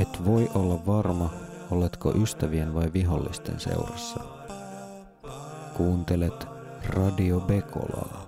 Et voi olla varma, oletko ystävien vai vihollisten seurassa. Kuuntelet Radio Bekolaa.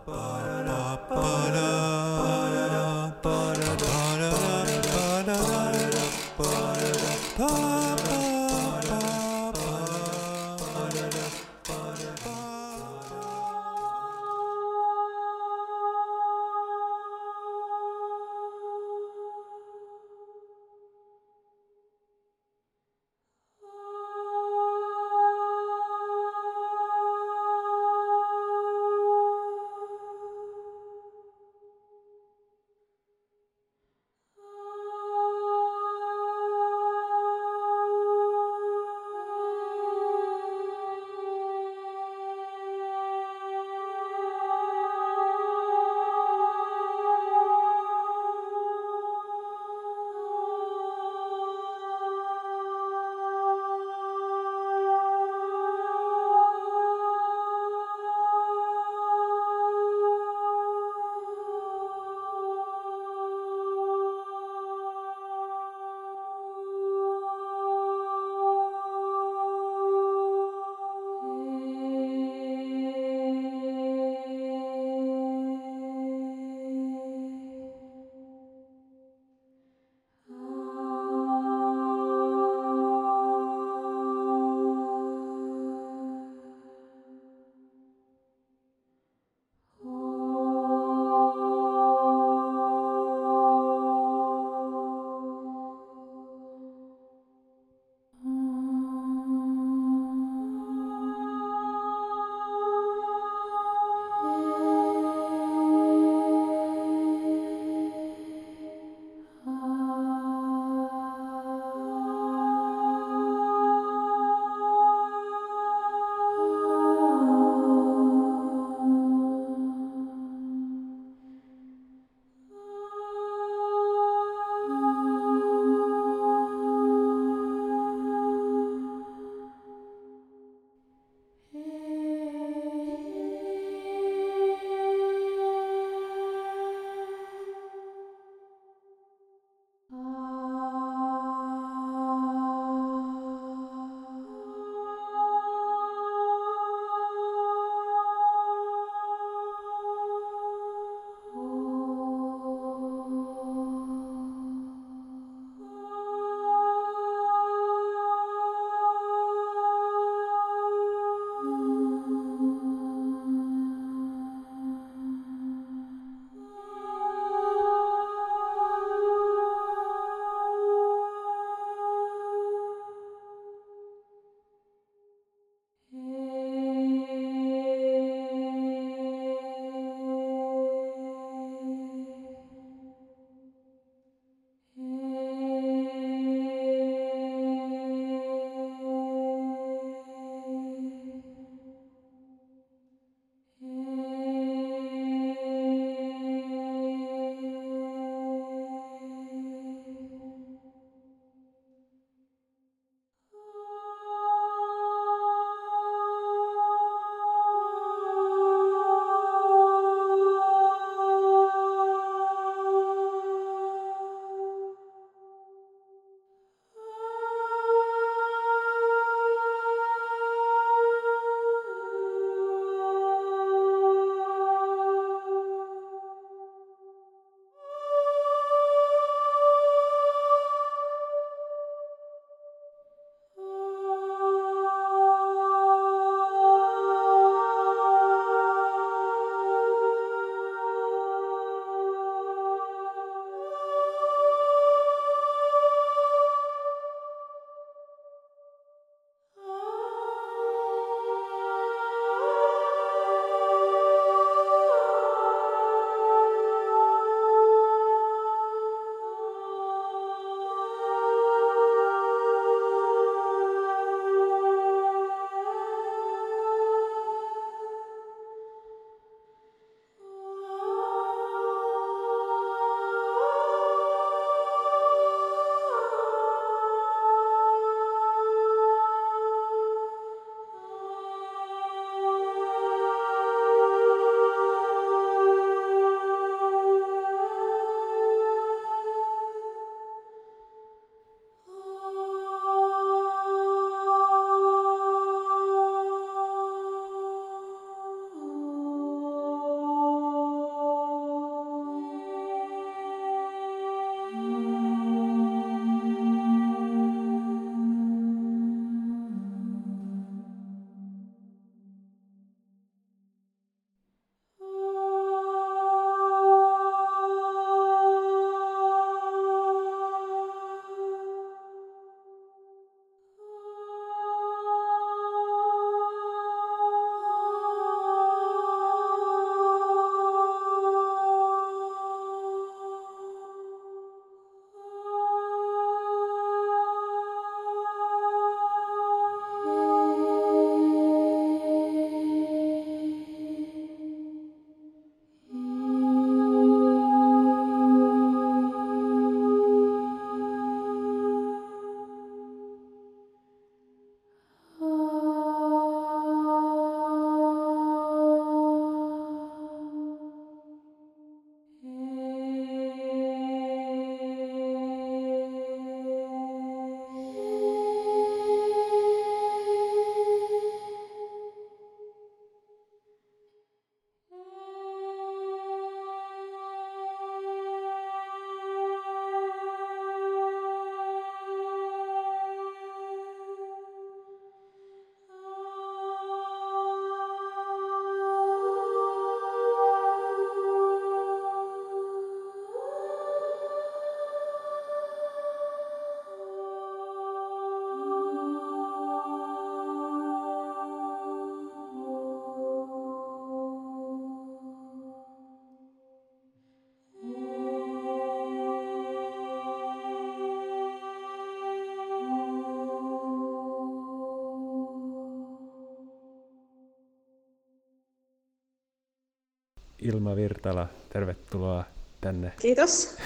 Ilma Virtala, tervetuloa tänne. Kiitos.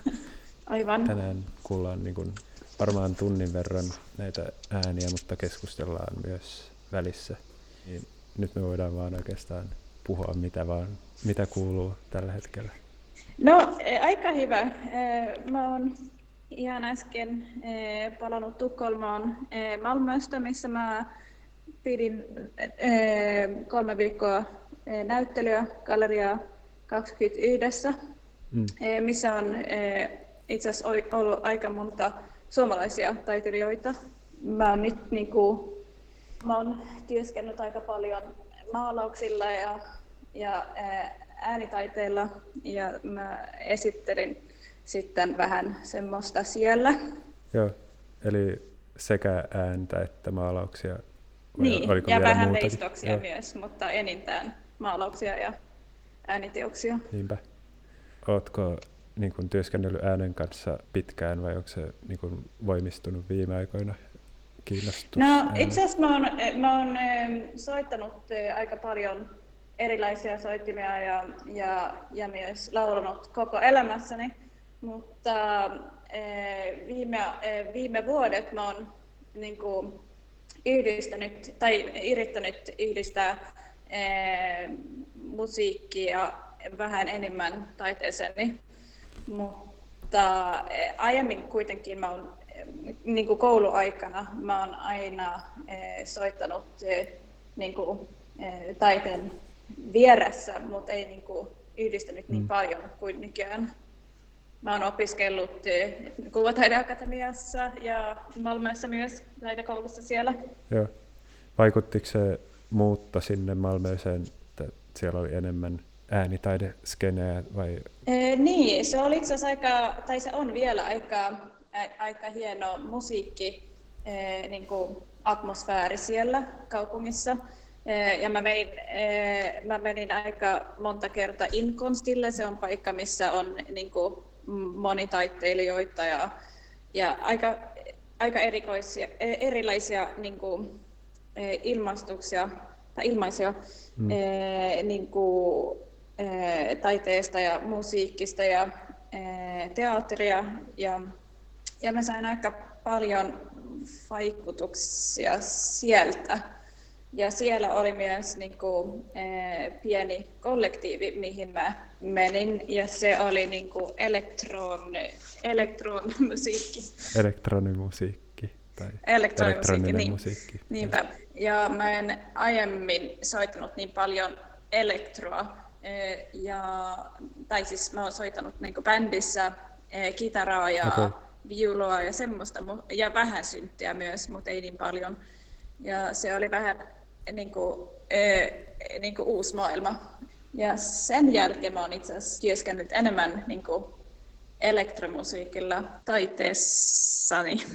Aivan. Tänään kuullaan niin kuin varmaan tunnin verran näitä ääniä, mutta keskustellaan myös välissä. Niin nyt me voidaan vaan oikeastaan puhua mitä vaan, mitä kuuluu tällä hetkellä. No, e, aika hyvä. E, mä oon ihan äsken e, palannut Tukholmaan Malmöstä, missä mä pidin kolme viikkoa näyttelyä Galleria 21, mm. missä on itse asiassa ollut aika monta suomalaisia taiteilijoita. Mä oon nyt niin kuin, mä oon työskennellyt aika paljon maalauksilla ja, ja äänitaiteella ja mä esittelin sitten vähän semmoista siellä. Joo, eli sekä ääntä että maalauksia. Niin, Oliko ja vähän muutakin? veistoksia myös, mutta enintään maalauksia ja ääniteoksia. Niinpä. Oletko niin kuin, työskennellyt äänen kanssa pitkään vai onko se niin kuin, voimistunut viime aikoina kiinnostus? No itse asiassa mä oon, mä oon soittanut aika paljon erilaisia soittimia ja, ja, ja myös laulanut koko elämässäni, mutta viime, viime vuodet mä oon niin kuin, yhdistänyt tai yrittänyt yhdistää musiikkia vähän enemmän taiteeseeni. Mutta eh, aiemmin kuitenkin mä oon, eh, niin kuin kouluaikana mä oon aina eh, soittanut niin kuin, taiteen vieressä, mutta ei niin kuin, yhdistänyt niin mm. paljon kuin nykyään. Mä oon opiskellut Kuvataideakatemiassa ja Malmössä myös taidekoulussa siellä. Joo. Vaikuttiko se muutta sinne Malmöiseen, että siellä oli enemmän äänitaideskeneä vai? Ee, niin, se oli itse aika, tai se on vielä aika, ä, aika hieno musiikki, ee, niin kuin atmosfääri siellä kaupungissa. Ee, ja mä, mein, ee, mä menin aika monta kertaa Inkonstille, se on paikka, missä on niin kuin, monitaiteilijoita ja, ja aika, aika erikoisia, e, erilaisia niin kuin, ilmastuksia tai ilmaisia mm. ee, niin kuin, taiteesta ja musiikkista ja teatteria. Ja, ja mä sain aika paljon vaikutuksia sieltä. Ja siellä oli myös niin kuin, pieni kollektiivi, mihin mä menin, ja se oli niin kuin elektron, elektronmusiikki. Elektronimusiikki. Tai elektroninen niin, musiikki. Niinpä. Ja mä en aiemmin soittanut niin paljon elektroa, ja, tai siis mä oon soittanut niin bändissä kitaraa ja okay. viuloa ja semmoista, ja vähän synttiä myös, mutta ei niin paljon. Ja se oli vähän niin kuin, niin kuin uusi maailma. Ja sen jälkeen mä oon itse asiassa työskennellyt enemmän niin kuin elektromusiikilla taiteessani.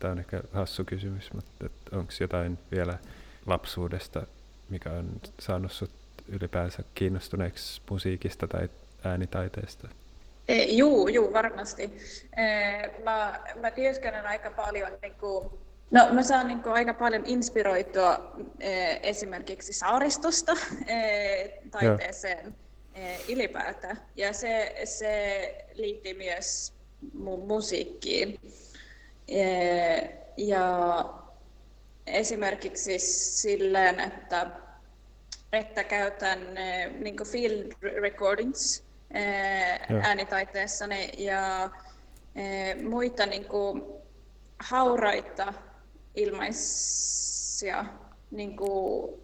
Tämä on ehkä hassu kysymys, mutta onko jotain vielä lapsuudesta, mikä on saanut sut ylipäänsä kiinnostuneeksi musiikista tai äänitaiteesta? E, juu, juu, varmasti. E, mä, mä työskennän aika paljon, niin kuin, no mä saan niin kuin, aika paljon inspiroitua e, esimerkiksi saaristosta e, taiteeseen e, ylipäätään. Ja se, se liittyy myös mun musiikkiin. E, ja esimerkiksi silleen, että, että käytän e, niin field recordings äänitaiteessani ja muita niin kuin, hauraita ilmaisia, niin kuin,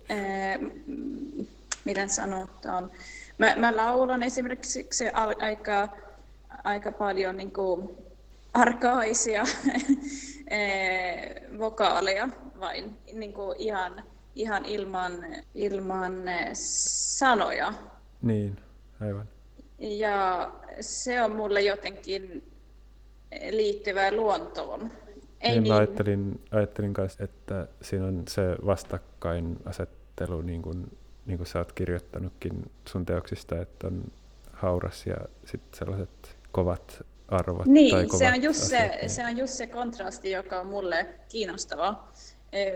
miten sanotaan, mä, mä laulan esimerkiksi aika, aika paljon niin kuin, arkaisia vokaaleja vain niin kuin ihan, ihan ilman, ilman sanoja. Niin, aivan. Ja se on mulle jotenkin liittyvää luontoon. Ei niin, niin... Mä ajattelin, ajattelin kanssa, että siinä on se vastakkainasettelu, niin kuin, niin kuin sä oot kirjoittanutkin sun teoksista, että on hauras ja sitten sellaiset kovat arvot. Niin, se, on just asiat, se, niin. se on just se kontrasti, joka on mulle kiinnostava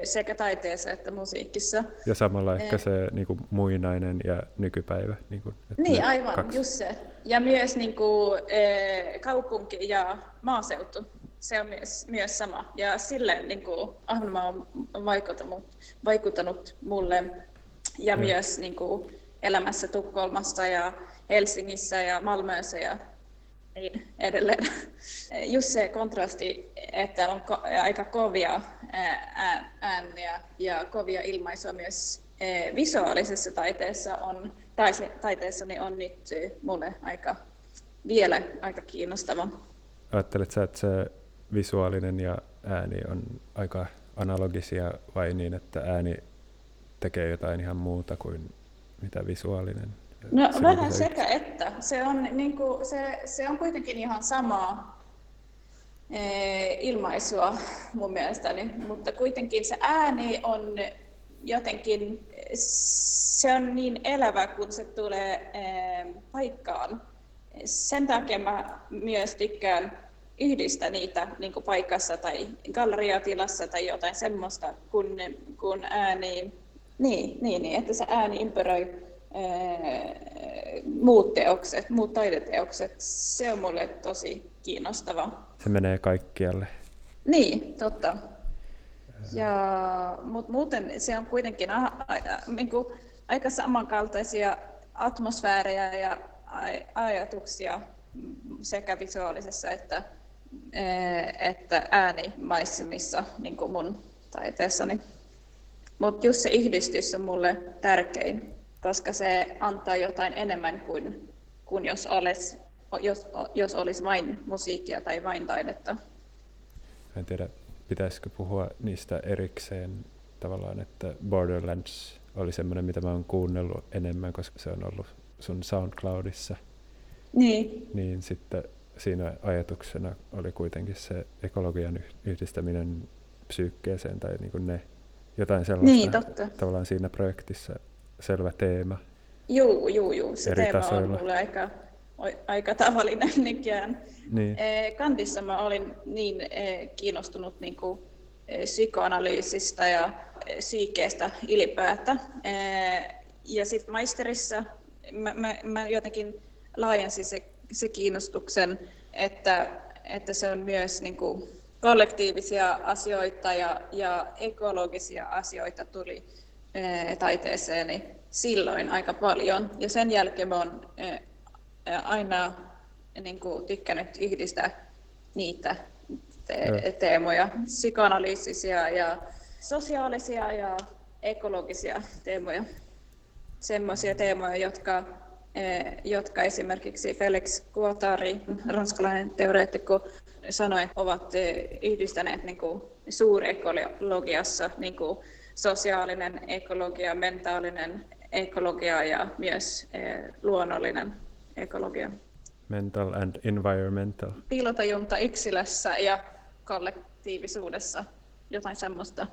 sekä taiteessa että musiikissa. Ja samalla ehkä se niin kuin, muinainen ja nykypäivä. Niin, kuin, että niin aivan, kaksi. just se. Ja myös niin kuin, kaupunki ja maaseutu, se on myös, myös sama. Ja silleen niin kuin, Ahvenanmaa on vaikuttanut, vaikuttanut mulle ja mm. myös niin kuin, elämässä Tukholmassa ja Helsingissä ja Malmössä ja niin edelleen. Just se kontrasti, että on ko- aika kovia ääniä ja kovia ilmaisuja myös visuaalisessa taiteessa on, taiteessa niin on nyt mulle aika, vielä aika kiinnostava. Ajattelet sä, että se visuaalinen ja ääni on aika analogisia vai niin, että ääni tekee jotain ihan muuta kuin mitä visuaalinen No se vähän sekä että. Se on, niin kuin, se, se on kuitenkin ihan samaa e, ilmaisua mun mielestäni, mutta kuitenkin se ääni on jotenkin, se on niin elävä, kun se tulee e, paikkaan. Sen takia mä myös tykkään yhdistä niitä niin kuin paikassa tai galleriatilassa tai jotain semmoista, kun, kun ääni, niin, niin, niin, että se ääni ympäröi muut teokset, muut taideteokset, se on mulle tosi kiinnostava. Se menee kaikkialle. Niin, totta. Ja, mutta muuten se on kuitenkin a, a, niin kuin, aika samankaltaisia atmosfäärejä ja ajatuksia sekä visuaalisessa että, että äänimaisemissa niin kuin mun taiteessani. Mutta just se yhdistys on mulle tärkein koska se antaa jotain enemmän kuin, kuin jos, olisi, jos, jos olisi vain musiikkia tai vain taidetta. En tiedä, pitäisikö puhua niistä erikseen tavallaan, että Borderlands oli semmoinen, mitä mä oon kuunnellut enemmän, koska se on ollut sun SoundCloudissa. Niin. Niin sitten siinä ajatuksena oli kuitenkin se ekologian yhdistäminen psyykkeeseen tai niin kuin ne jotain sellaista niin, totta. tavallaan siinä projektissa selvä teema. Joo, joo, joo. Se eri teema tasoilla. on mulle aika, aika tavallinen nykyään. Niin. Kantissa mä olin niin kiinnostunut niin kuin, psykoanalyysistä ja psyykkeestä ylipäätään. Ja sitten maisterissa mä, mä, mä jotenkin laajensin se, se kiinnostuksen, että, että se on myös niin kuin, kollektiivisia asioita ja, ja ekologisia asioita tuli taiteeseeni silloin aika paljon. Ja sen jälkeen mä oon aina niin kuin, tykkännyt yhdistää niitä te- teemoja, psykoanalyyttisiä ja sosiaalisia ja ekologisia teemoja. Semmoisia teemoja, jotka, jotka esimerkiksi Felix Guattari, ranskalainen teoreetikko, sanoi, ovat yhdistäneet niin kuin, suurekologiassa niin kuin, sosiaalinen ekologia, mentaalinen ekologia ja myös eh, luonnollinen ekologia. Mental and environmental. Piilotajunta yksilössä ja aktiivisuudessa, jotain semmoista.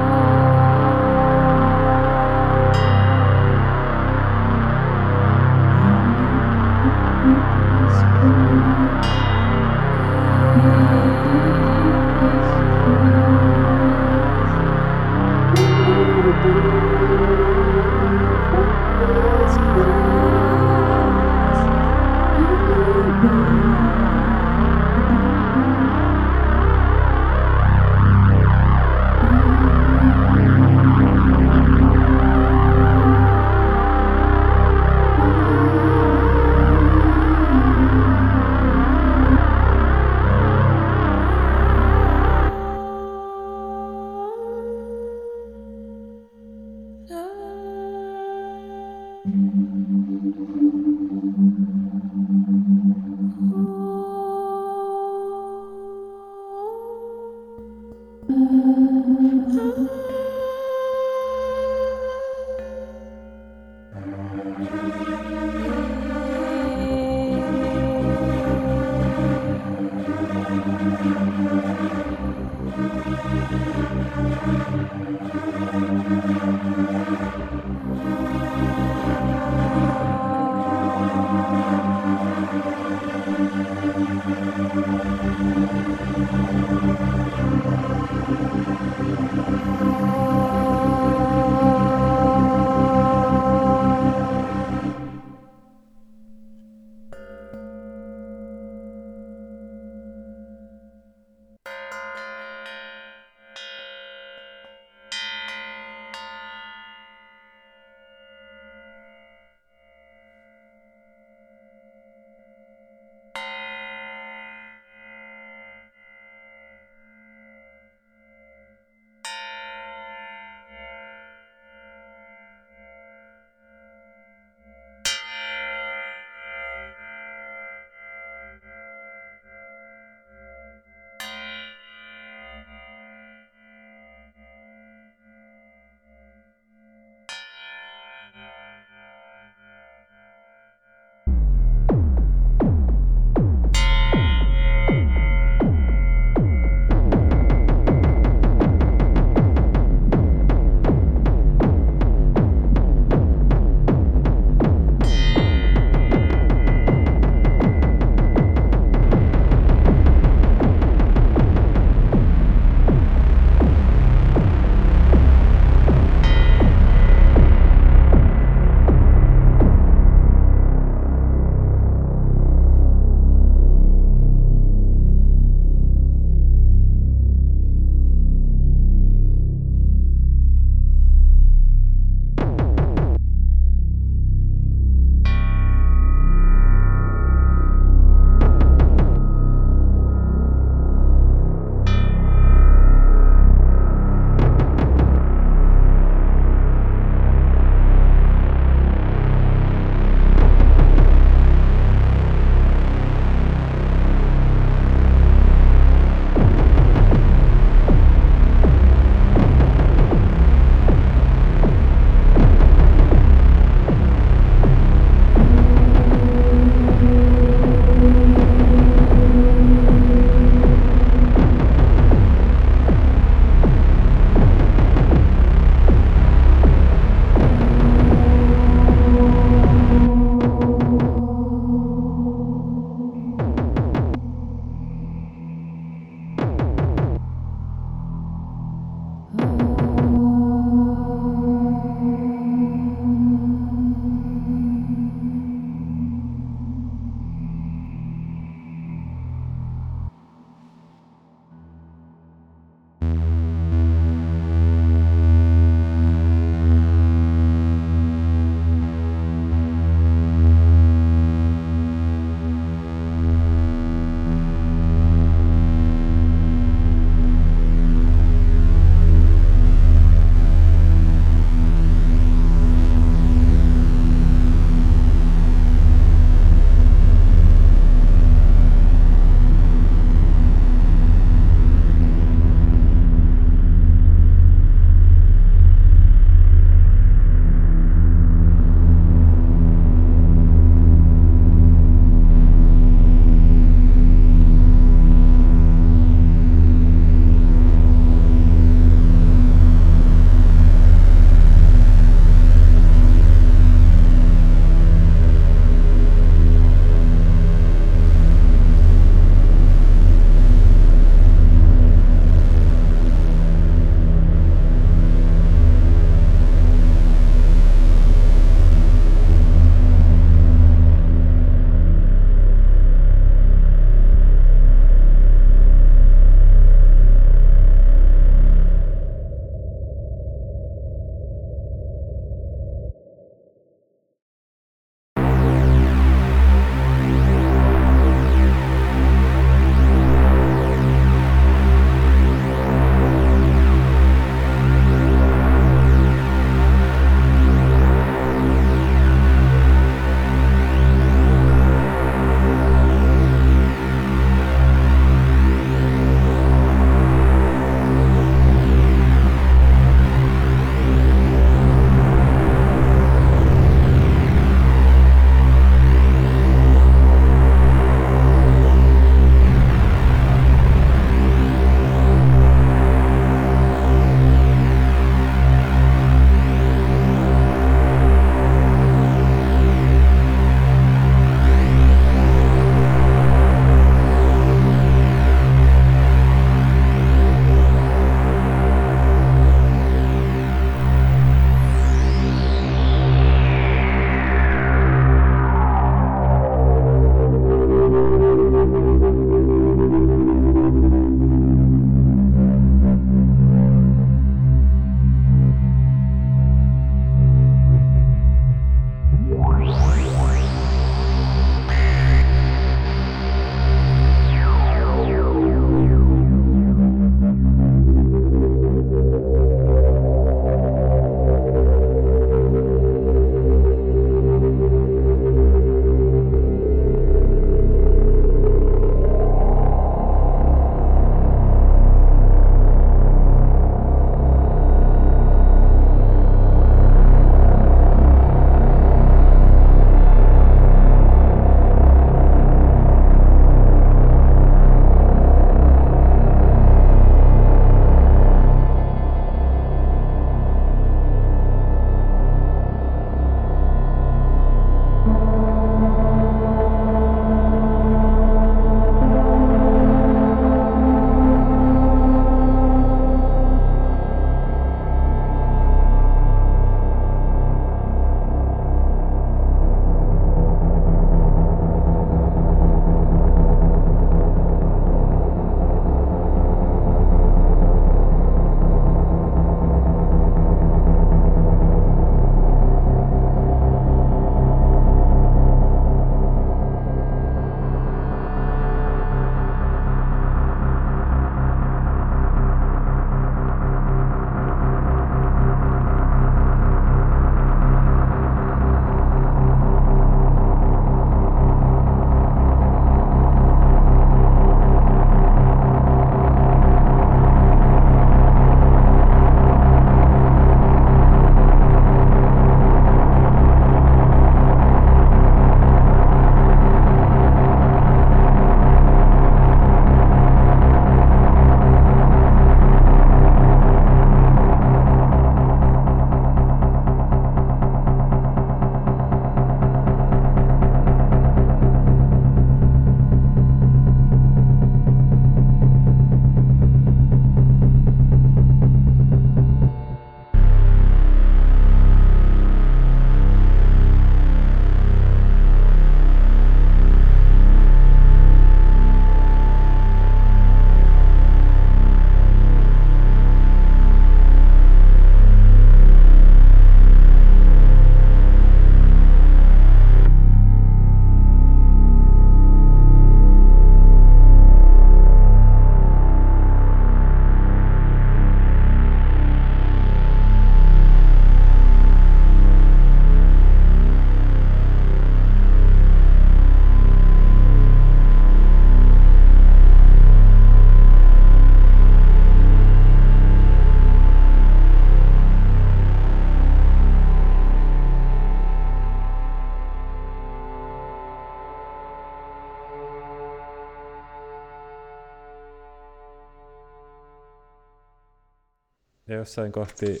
Jossain kohti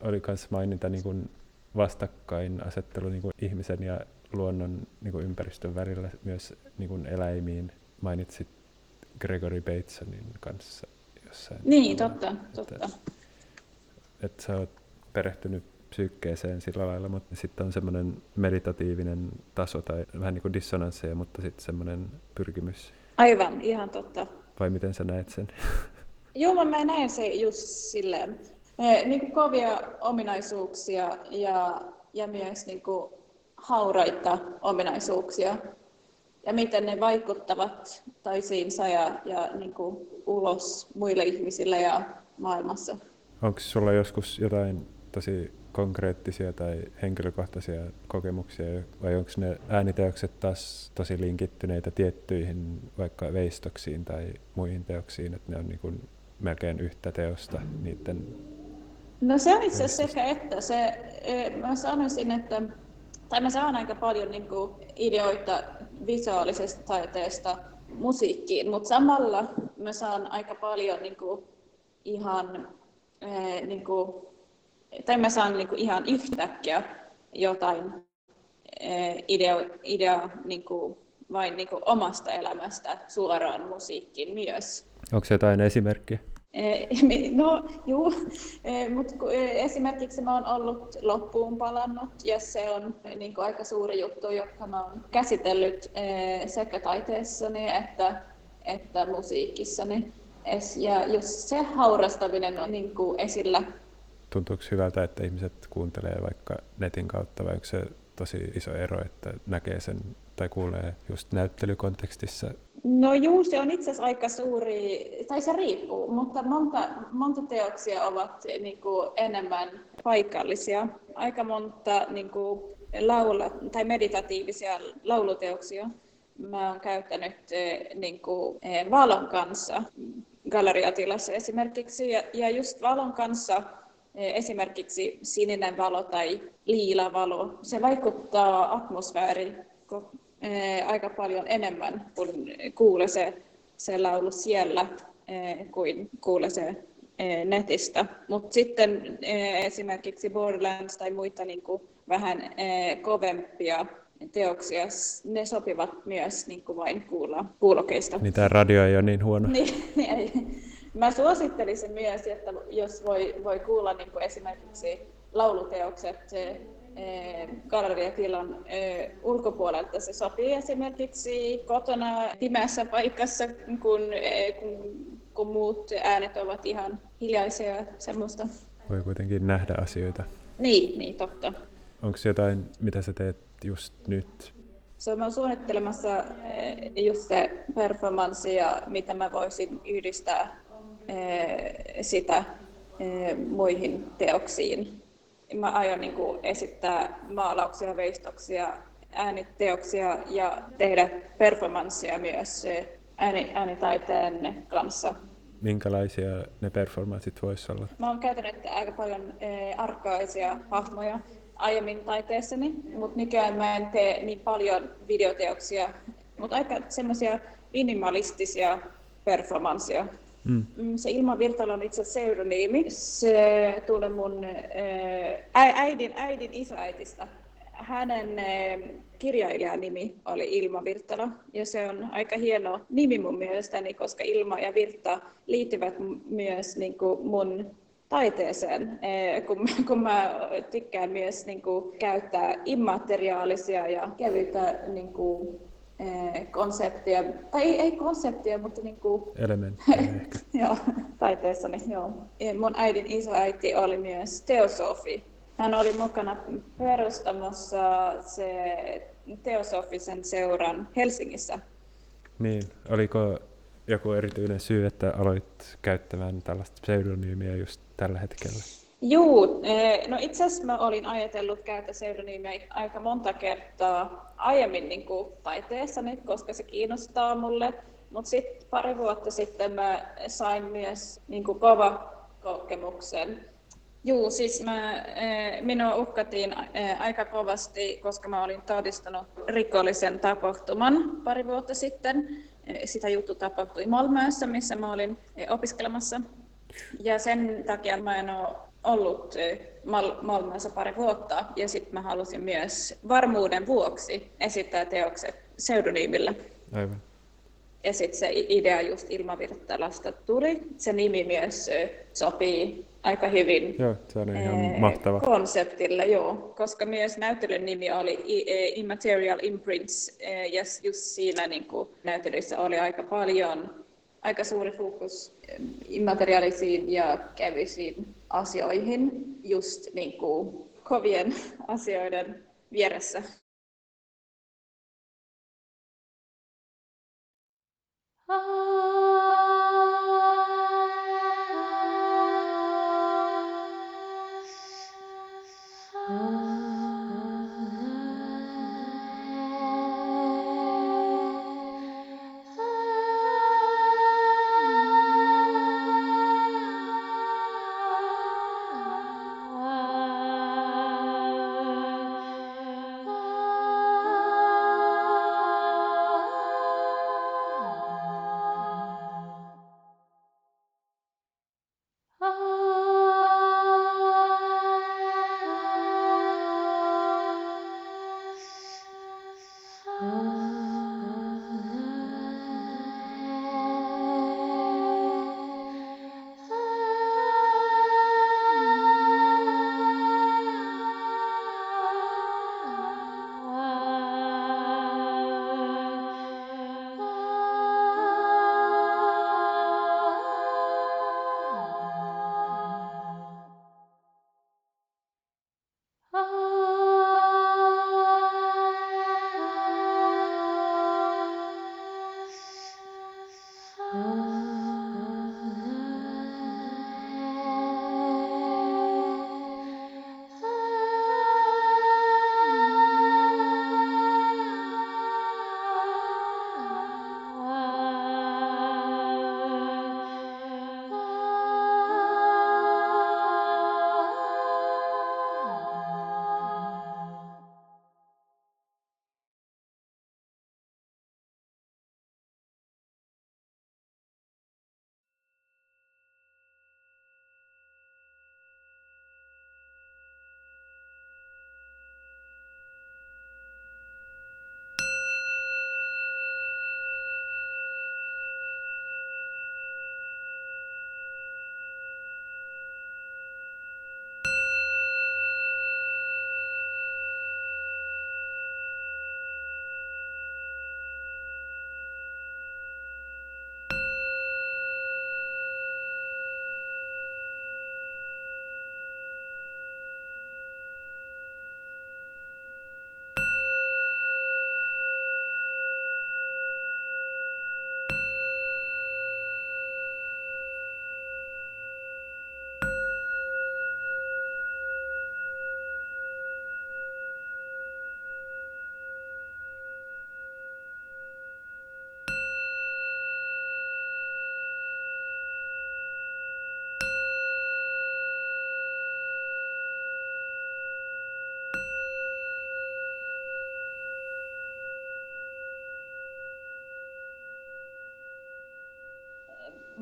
oli myös maininta niin kuin vastakkainasettelu niin kuin ihmisen ja luonnon niin kuin ympäristön välillä myös niin kuin eläimiin. Mainitsit Gregory Batesonin kanssa jossain. Niin, totta, totta. Että, että sä oot perehtynyt psyykkeeseen sillä lailla, mutta sitten on semmoinen meditatiivinen taso tai vähän niin kuin dissonansseja, mutta sitten semmoinen pyrkimys. Aivan, ihan totta. Vai miten sä näet sen? Joo, mä näen se just silleen. Niin kuin kovia ominaisuuksia ja, ja myös niin kuin hauraita ominaisuuksia ja miten ne vaikuttavat toisiinsa ja, ja niin kuin ulos muille ihmisille ja maailmassa. Onko sulla joskus jotain tosi konkreettisia tai henkilökohtaisia kokemuksia, vai onko ne ääniteokset taas tosi linkittyneitä tiettyihin vaikka veistoksiin tai muihin teoksiin, että ne on niin kuin melkein yhtä teosta niiden No se on itse asiassa sekä että. Se, e, mä sanoisin, että tai mä saan aika paljon niin kuin, ideoita visuaalisesta taiteesta musiikkiin, mutta samalla mä saan aika paljon niin kuin, ihan niin kuin, tai mä saan niin kuin ihan yhtäkkiä jotain eh, idea, idea niin kuin vain niin kuin omasta elämästä suoraan musiikkiin myös. Onko se jotain esimerkkiä? Eh, no, juu, eh, mutta esimerkiksi mä oon ollut loppuun palannut ja se on niin aika suuri juttu, joka mä oon käsitellyt sekä taiteessani että, että musiikissani. Ja jos se haurastaminen on niin esillä tuntuuko hyvältä, että ihmiset kuuntelee vaikka netin kautta, vai onko se tosi iso ero, että näkee sen tai kuulee just näyttelykontekstissa? No juu, se on itse asiassa aika suuri, tai se riippuu, mutta monta, monta teoksia ovat niin kuin enemmän paikallisia. Aika monta niin kuin laula, tai meditatiivisia lauluteoksia mä oon käyttänyt niin kuin, valon kanssa galleriatilassa esimerkiksi, ja, ja just valon kanssa esimerkiksi sininen valo tai liila valo, se vaikuttaa atmosfääriin aika paljon enemmän, kun kuulee se, se laulu siellä kuin kuulee se netistä. Mutta sitten esimerkiksi Borderlands tai muita niin kuin vähän kovempia teoksia, ne sopivat myös niin kuin vain kuulla, kuulokeista. Niin tämä radio ei ole niin huono. niin, niin ei. Mä suosittelisin myös, että jos voi, voi kuulla niin kuin esimerkiksi lauluteokset galleriatilan ulkopuolelta. Se sopii esimerkiksi kotona pimeässä paikassa, kun, kun, kun muut äänet ovat ihan hiljaisia ja semmoista. Voi kuitenkin nähdä asioita. Niin, niin totta. Onko jotain, mitä sä teet just nyt? Se on suunnittelemassa just se performanssi ja mitä mä voisin yhdistää sitä muihin teoksiin. Mä aion niin kuin esittää maalauksia, veistoksia, ääniteoksia ja tehdä performanssia myös ääni, äänitaiteen kanssa. Minkälaisia ne performanssit voisi olla? Mä oon käytänyt aika paljon arkkaisia hahmoja aiemmin taiteessani, mutta nykyään mä en tee niin paljon videoteoksia, mutta aika semmoisia minimalistisia performansseja. Mm. mm. Se Ilma Virtala on itse asiassa pseudonyymi. Se tulee mun äidin, äidin isoäitistä. Hänen kirjailijan nimi oli Ilma Virtala ja se on aika hieno nimi mun mielestäni, koska Ilma ja Virta liittyvät myös niin kuin mun taiteeseen, kun, kun mä tykkään myös niin kuin, käyttää immateriaalisia ja kevyitä niin kuin, Eh, konseptia, tai ei, ei konseptia, mutta niin kuin... Elementtejä joo, taiteessani, joo. Mun äidin isoäiti oli myös teosofi. Hän oli mukana perustamassa se teosofisen seuran Helsingissä. Niin, oliko joku erityinen syy, että aloit käyttämään tällaista pseudonyymiä just tällä hetkellä? Joo, eh, no itse asiassa mä olin ajatellut käyttää pseudonyymiä aika monta kertaa aiemmin niin kuin taiteessani, koska se kiinnostaa mulle. Mutta sitten pari vuotta sitten mä sain myös niin kuin kova kokemuksen. Joo, siis mä, eh, minua uhkattiin eh, aika kovasti, koska mä olin todistanut rikollisen tapahtuman pari vuotta sitten. Sitä juttu tapahtui Malmössä, missä mä olin opiskelemassa Ja sen takia mä en ole ollut Mal- Malmössä pari vuotta ja sitten mä halusin myös varmuuden vuoksi esittää teokset pseudonyymillä. Aivan. Ja sitten se idea just Ilmavirtalasta tuli. Se nimi myös sopii aika hyvin joo, se on ihan ee, mahtava. konseptille, joo, koska myös näyttelyn nimi oli Immaterial Imprints, ja just siinä niin kuin, näyttelyssä oli aika paljon, aika suuri fokus immateriaalisiin ja kevyisiin asioihin, just niin kuin, kovien asioiden vieressä.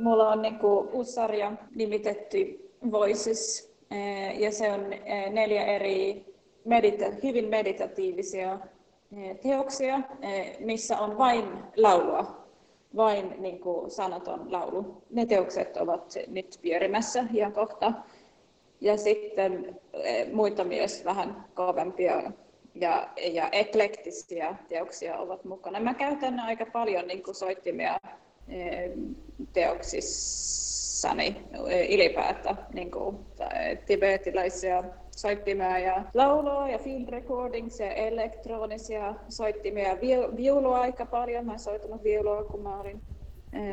Mulla on niin kuin uusi sarja nimitetty Voices, eh, ja se on eh, neljä eri medita- hyvin meditatiivisia eh, teoksia, missä on vain laulua, vain niin kuin sanaton laulu. Ne teokset ovat nyt pyörimässä ja kohta. Ja sitten muita myös vähän kovempia ja, ja eklektisiä teoksia ovat mukana. Mä käytän aika paljon niin kuin soittimia teoksissani ylipäätään niin kuin, tibetiläisiä soittimia ja laulua ja field recordings ja elektronisia soittimia ja viulua aika paljon. Mä soitanut viulua, kun mä olin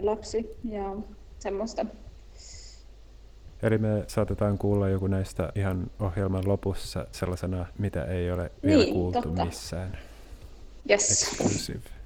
lapsi ja semmoista. Eli me saatetaan kuulla joku näistä ihan ohjelman lopussa sellaisena, mitä ei ole vielä niin, kuultu totta. missään. Yes. Exclusive.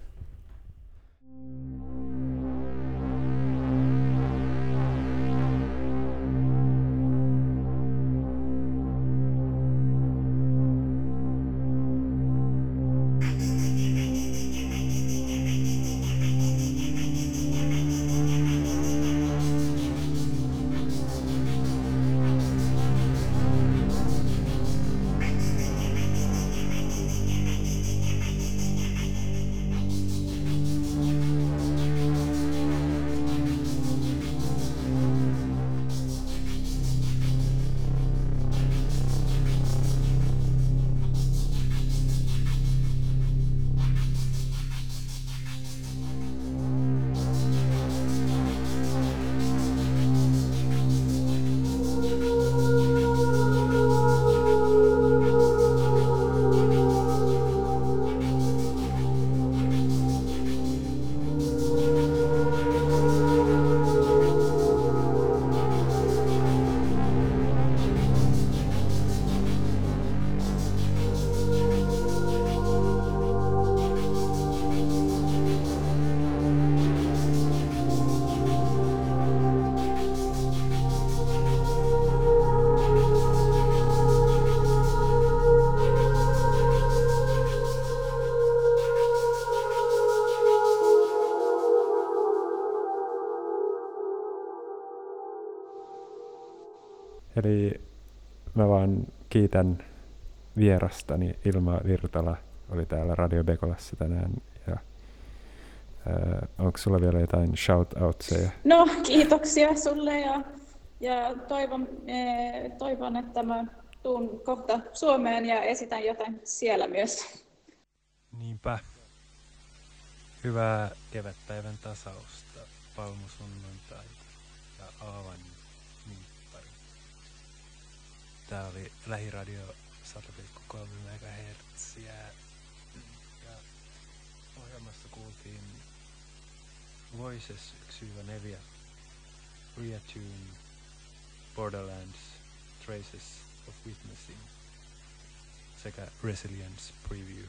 Eli mä vaan kiitän vierastani Ilma Virtala oli täällä Radio Bekolassa tänään. Ja, ää, onko sulla vielä jotain shout-outseja? No, kiitoksia sulle ja, ja toivon, e, toivon, että mä tuun kohta Suomeen ja esitän jotain siellä myös. Niinpä. Hyvää kevätpäivän tasausta, palmusunnuntaita ja aavan Tää oli Lähiradio 100,3 MHz ja ohjelmassa kuultiin Voices 1-4, Reattune, Borderlands, Traces of Witnessing sekä Resilience Preview.